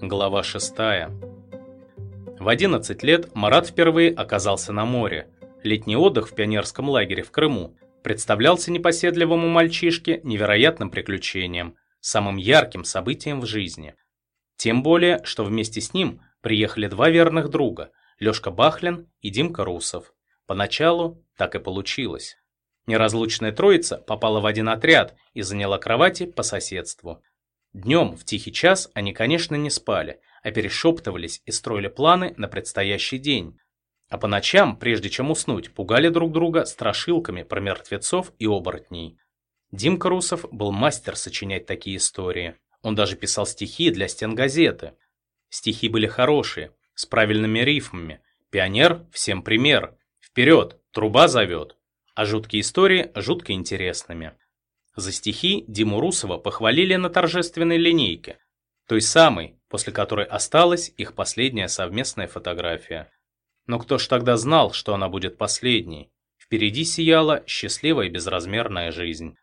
Глава 6. В 11 лет Марат впервые оказался на море. Летний отдых в пионерском лагере в Крыму представлялся непоседливому мальчишке невероятным приключением, самым ярким событием в жизни. Тем более, что вместе с ним приехали два верных друга – Лёшка Бахлин и Димка Русов. Поначалу так и получилось. Неразлучная троица попала в один отряд и заняла кровати по соседству. Днем в тихий час они, конечно, не спали, а перешептывались и строили планы на предстоящий день. А по ночам, прежде чем уснуть, пугали друг друга страшилками про мертвецов и оборотней. Димка Русов был мастер сочинять такие истории. Он даже писал стихи для стен газеты. Стихи были хорошие, с правильными рифмами. Пионер – всем пример. Вперед, труба зовет. А жуткие истории – жутко интересными. За стихи Диму Русова похвалили на торжественной линейке, той самой, после которой осталась их последняя совместная фотография. Но кто ж тогда знал, что она будет последней? Впереди сияла счастливая безразмерная жизнь.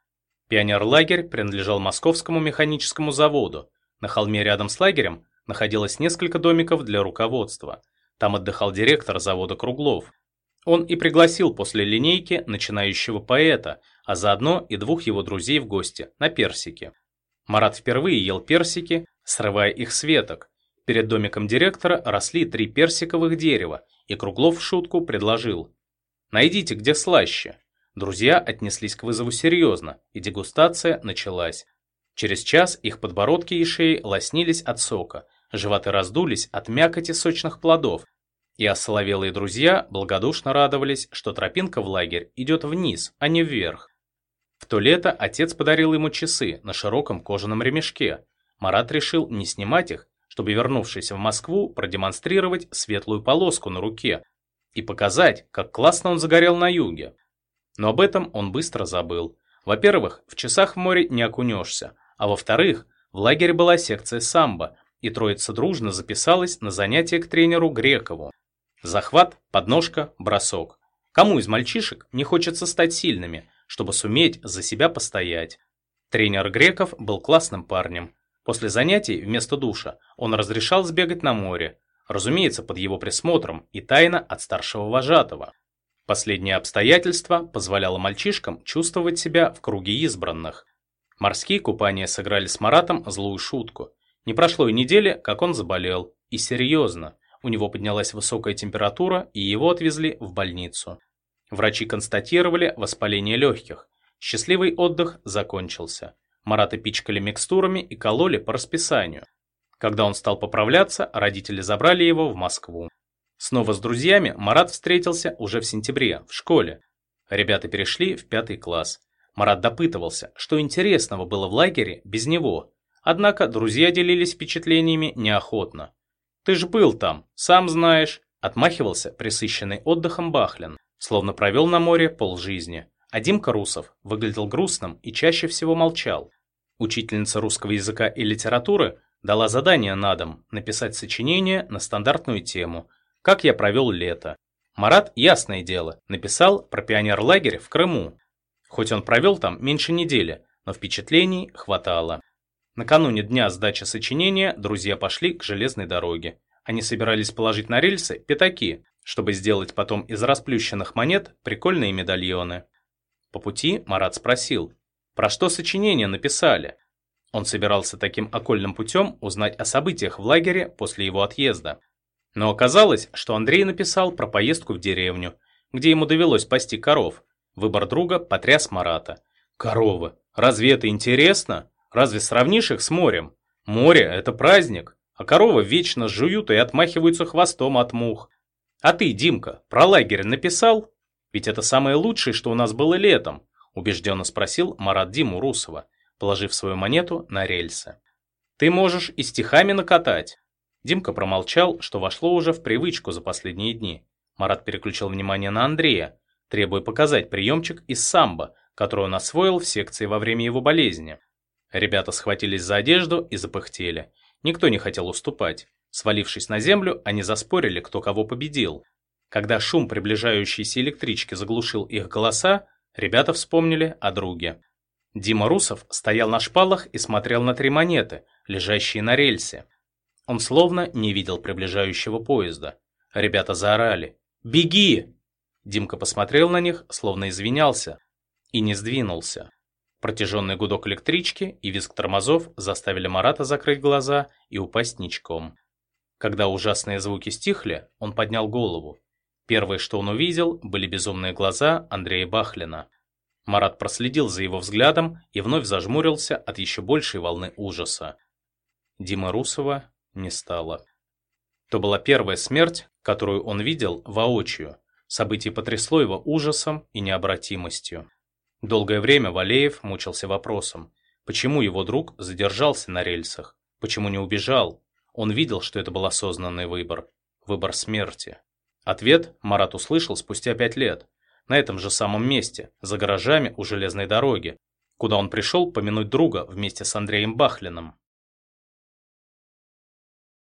Пионерлагерь принадлежал Московскому механическому заводу. На холме рядом с лагерем находилось несколько домиков для руководства. Там отдыхал директор завода Круглов. Он и пригласил после линейки начинающего поэта, а заодно и двух его друзей в гости, на персики. Марат впервые ел персики, срывая их с веток. Перед домиком директора росли три персиковых дерева, и Круглов в шутку предложил. «Найдите, где слаще». Друзья отнеслись к вызову серьезно, и дегустация началась. Через час их подбородки и шеи лоснились от сока, животы раздулись от мякоти сочных плодов, и осоловелые друзья благодушно радовались, что тропинка в лагерь идет вниз, а не вверх. В то лето отец подарил ему часы на широком кожаном ремешке. Марат решил не снимать их, чтобы, вернувшись в Москву, продемонстрировать светлую полоску на руке и показать, как классно он загорел на юге. Но об этом он быстро забыл. Во-первых, в часах в море не окунешься, а во-вторых, в лагере была секция самбо, и троица дружно записалась на занятия к тренеру Грекову. Захват, подножка, бросок. Кому из мальчишек не хочется стать сильными – чтобы суметь за себя постоять. Тренер Греков был классным парнем. После занятий вместо душа он разрешал сбегать на море, разумеется, под его присмотром и тайно от старшего вожатого. Последнее обстоятельство позволяло мальчишкам чувствовать себя в круге избранных. Морские купания сыграли с Маратом злую шутку. Не прошло и недели, как он заболел. И серьезно. У него поднялась высокая температура, и его отвезли в больницу. Врачи констатировали воспаление легких. Счастливый отдых закончился. Марата пичкали микстурами и кололи по расписанию. Когда он стал поправляться, родители забрали его в Москву. Снова с друзьями Марат встретился уже в сентябре, в школе. Ребята перешли в пятый класс. Марат допытывался, что интересного было в лагере без него. Однако друзья делились впечатлениями неохотно. «Ты ж был там, сам знаешь», – отмахивался присыщенный отдыхом Бахлин словно провел на море полжизни. А Димка Русов выглядел грустным и чаще всего молчал. Учительница русского языка и литературы дала задание на дом написать сочинение на стандартную тему «Как я провел лето». Марат, ясное дело, написал про пионерлагерь в Крыму. Хоть он провел там меньше недели, но впечатлений хватало. Накануне дня сдачи сочинения друзья пошли к железной дороге. Они собирались положить на рельсы пятаки, чтобы сделать потом из расплющенных монет прикольные медальоны. По пути Марат спросил, про что сочинение написали? Он собирался таким окольным путем узнать о событиях в лагере после его отъезда. Но оказалось, что Андрей написал про поездку в деревню, где ему довелось пасти коров. Выбор друга потряс Марата. Коровы. Разве это интересно? Разве сравнишь их с морем? Море – это праздник, а коровы вечно жуют и отмахиваются хвостом от мух. А ты, Димка, про лагерь написал? Ведь это самое лучшее, что у нас было летом, убежденно спросил Марат Диму Русова, положив свою монету на рельсы. Ты можешь и стихами накатать. Димка промолчал, что вошло уже в привычку за последние дни. Марат переключил внимание на Андрея, требуя показать приемчик из самбо, который он освоил в секции во время его болезни. Ребята схватились за одежду и запыхтели. Никто не хотел уступать. Свалившись на землю, они заспорили, кто кого победил. Когда шум приближающейся электрички заглушил их голоса, Ребята вспомнили о друге. Дима Русов стоял на шпалах и смотрел на три монеты, лежащие на рельсе. Он словно не видел приближающего поезда. Ребята заорали. «Беги!» Димка посмотрел на них, словно извинялся, и не сдвинулся. Протяженный гудок электрички и визг тормозов заставили Марата закрыть глаза и упасть ничком. Когда ужасные звуки стихли, он поднял голову. Первое, что он увидел, были безумные глаза Андрея Бахлина. Марат проследил за его взглядом и вновь зажмурился от еще большей волны ужаса. Дима Русова не стало. То была первая смерть, которую он видел воочию. Событие потрясло его ужасом и необратимостью. Долгое время Валеев мучился вопросом, почему его друг задержался на рельсах, почему не убежал. Он видел, что это был осознанный выбор, выбор смерти. Ответ Марат услышал спустя пять лет, на этом же самом месте, за гаражами у железной дороги, куда он пришел помянуть друга вместе с Андреем Бахлиным.